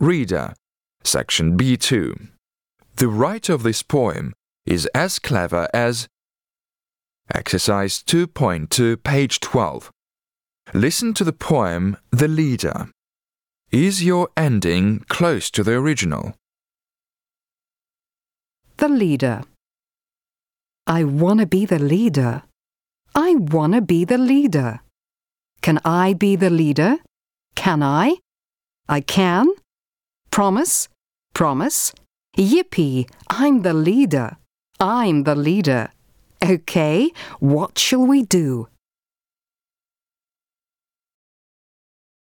Reader, Section B2. The writer of this poem is as clever as Exercise 2.2, page 12. Listen to the poem The Leader. Is your ending close to the original? The leader. I wanna be the leader. I wanna be the leader. Can I be the leader? Can I? I can. Promise? Promise? Yippee! I'm the leader. I'm the leader. Okay, what shall we do?